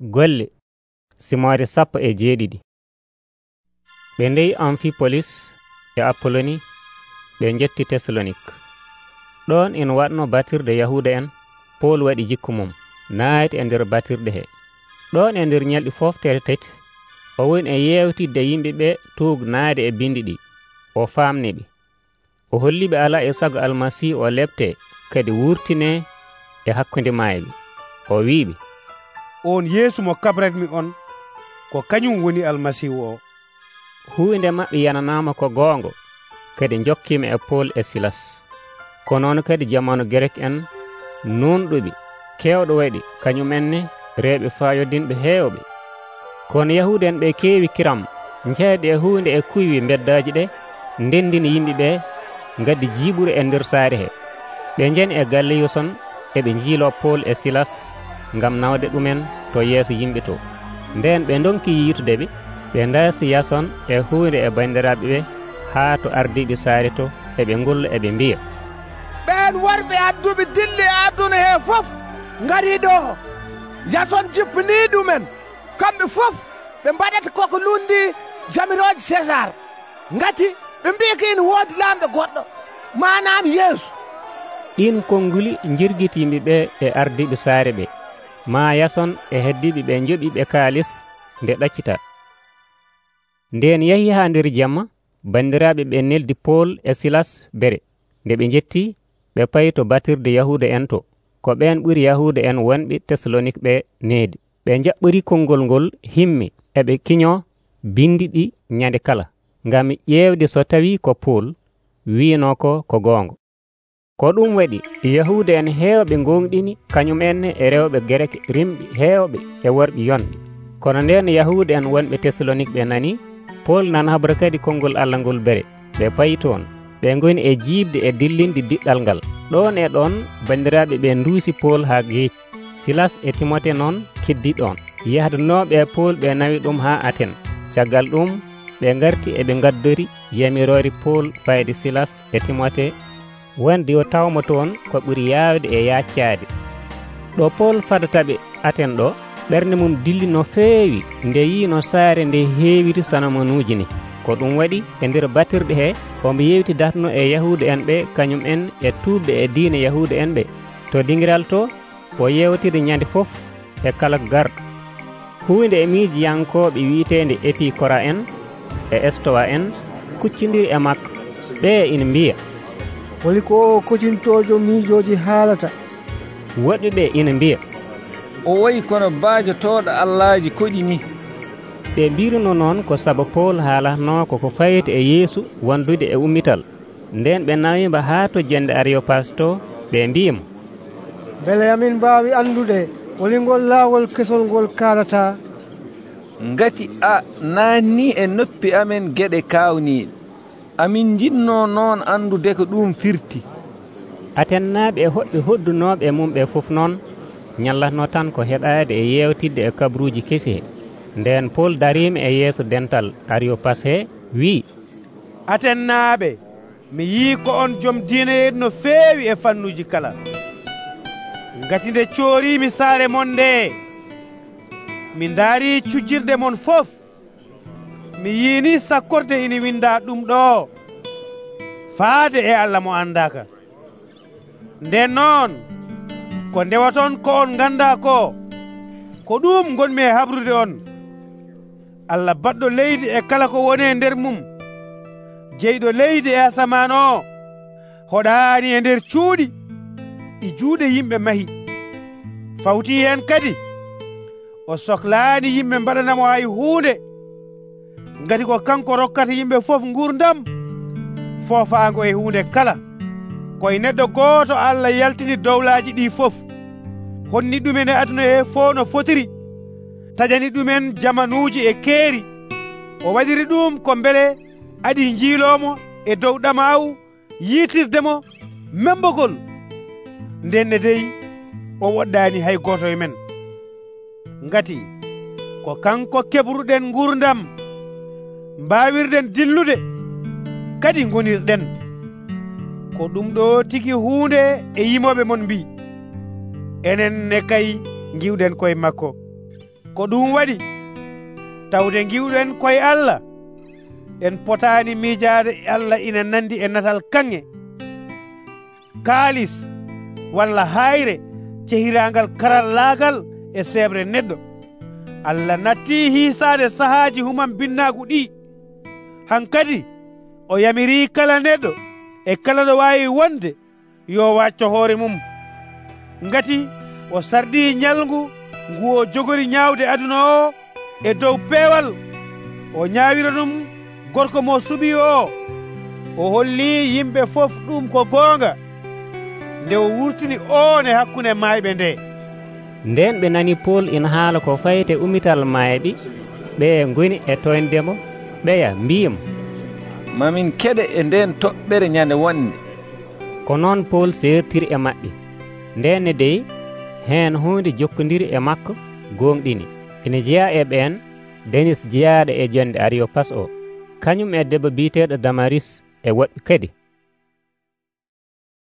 golle simaare sappo e jeeɗiɗi. Ɓe ndeyi amphipolis e apolloni ɓe jetti thessalonik. Ɗon en waɗno batirde yahuda en pol waɗi jikku mum naati e nder batirde he. Ɗon e nder ñalɗi foftere tati o woni e yewtidde yimɓe ɓe tuug naade e bindi ɗi o famni ɓe. O holliɓe ala e sago almasihu o lebte kadi wurtine e hakkunde maaɓe o wiɓe on yeesu mo kabratmi on ko kañum woni almasihu o. Huunde maɓɓe yananama ko goongo kadi jokkima e pol e silas. Ko noon kadi jamanu grek en nunɗuɓe kewɗo waɗi kañumenne reeɓe fayodinɓe heewɓe. Kono yahude en ɓe keewi kiram jeeyɗe e huunde e kuywi beddaji ɗe ndendini yimɓeɓe gaddi jiiɓuru e nder saare he. Ɓe jeni e galliyuson eɓe jiilo pol e silas. ngam nawde ɗumen to yeeso yimɓe to. Nden ɓe donki yiytude ɓe ɓe ndaasi yason e huunde e bandiraɓe ɓe haa to ardiɓe saari to eɓe ngulla eɓe mbiya. Ɓen worɓe adduɓe dilli e aduna he fof ngarii ɗo yason jippini ɗumen. Kamɓe fof ɓe mbaɗata koko lundi jamiroje césar. Ngati ɓe mbi ko ina woodi lamɗo goɗɗo manam yeesu. Ɗin konnguli jirgitimɓe yimɓeɓe e ardiɓe saare ɓe. ma yason e heddiɓe ɓe joɓiɓe kaalis nde ɗaccita. Nden yehi ha nder jamma bandiraɓe ɓe neldi pol e silas bere nde ɓe jetti ɓe payi to batirde yahuda en to. Ko ɓen ɓuri yahuda en wonɓe tesalonik ɓe needi. Ɓe jaɓɓori konngol ngol himmi eɓe kiño bindi ɗi ñande kala. Ngam ƴeewde so tawi ko pol wino ko ko goongo ko ɗum waɗi yahuda en heewɓe gonɗini kañum enne e rewɓe grek rimɓe heewɓe e worɓe yonɓe. Kono nden yahuda en wonɓe tesalonik ɓe nani pol nan habra kadi konngol allah ngol bere. Ɓe payi toon ɓe goni e jiibde e dillinde diɗɗal ngal. Ɗon e ɗon bandiraɓe ɓe duusi pol ha geeci. Silas e timote noon keddi ɗon yahdanoɓe pol ɓe nawi ɗum ha aten. Caggal ɗum ɓe garti eɓe gaddori yamirori pol fayde silas e timote wonde yo tawmo toon ko ɓuri yawde e yaccade ɗo pol fadataɓe aten ɗo ɓernde mum dilli no feewi nde yino saare nde heewiri sanomanuji ni. Ko ɗum waɗi e nder batirɗe he omo yewti datno e yahuda en ɓe kañum en e tuɓɓe e diine yahuda en ɓe. To dingiral to o yewtide ñande fof e kala garɗo hunde e miijiyankoɓe wiitede epicora en e estowa en kuccidiri e makko ɓe ina mbiya. woni ko o kocintojo miijoji haalata. Woɗɓeɓe ina mbiya. O wayi kono baajotoɗo allahji koɗi ni ɓe mbirino noon ko saabu pol haalatno koko fayiti e yeesu wondude e ummital. Nden ɓe nawima haa to jende ariopas to ɓe mbiyimo beele yamin mbawi andude woni laawol kesol ngol kalata ngati a nanni e noppi amen geɗe kawniɗe amin jinno noon andude ko ɗum firti. Atennaaɓe e hoɓɓe hoddunoɓe mum ɓe fof noon ñallatno tan ko heɗade e yewtidde e kabruji kesi nden pol darima e yeeso dental ariopas he wi'i atennaaɓe mi yii ko on joom diineyeeɗo no feewi e fannuji kala. Ngati nde coorimi saare mon nde mi daari cujjirde mon fof. mi yiini sakkorde ina winda ɗum ɗo. Faade e allah mo andaka nden noon ko ndewaton ko on ganda ko ko ɗum gonmi e habrude on. Allah baɗɗo leydi e kala ko woni e nder mum. Jeyɗo leydi e asaman o hoɗani e nder cuuɗi ɗi juuɗe yimɓe mahi. Fawti hen kadi o sohlani yimɓe mbaɗanamo hay hunde ngati ko kanko rokkata yimɓe fof gurdam fofaango e hunde kala. Koye neɗɗo goto allah yaltini dowlaji ɗi fof. Honni ɗumen e aduna he fo no fotiri. Taƴani ɗumen jamanuji e keeri. O waɗiri ɗum ko beele aɗi jiilomo e dow ɗamawu yitirdemo membogol ndenne dey o woɗɗani hay goto e men. Ngati ko kanko keɓruɗen gurdam mbawirɗen dillude kadi gonirɗen ko ɗum ɗo tigi hunde e yimoɓe mon mbi. Enen ne kay giwɗen koye makko. Ko ɗum waɗi tawde giwɗen koye allah. En potani miijade allah ina nandi e natal kanŋe kaalis walla hayre cehiragal karallagal e sebre neɗɗo. Allah natti hiisade sahaji human binnagu ɗi. Hankkadi o yamiri kala neɗɗo e kala ɗo wawi wonde yo wacco hoore mum. Ngati o sardi ñalngu ngu o jogori ñawde aduna o e dow peewal o ñawira ɗum gorko mo suɓi o. O holli yimɓe fof ɗum ko goonga nde o wurtini oon e hakkunde mayɓe nde. Nden ɓe nani pol ina haala ko fayte umital mayɓe ɓe goni e toyndemo ɓeya mbiyam. Mamin keɗe e nden toɓɓere ñande wonde ko noon pol sertiri e maɓɓe. Ndenne dey heen hunde jokkodiri e makko gonɗini ene jeeya e ɓen denis jeeyaɗo e jonde ariopas o kañum e debbo biyeteɗo damaris e woɓɓe kadi.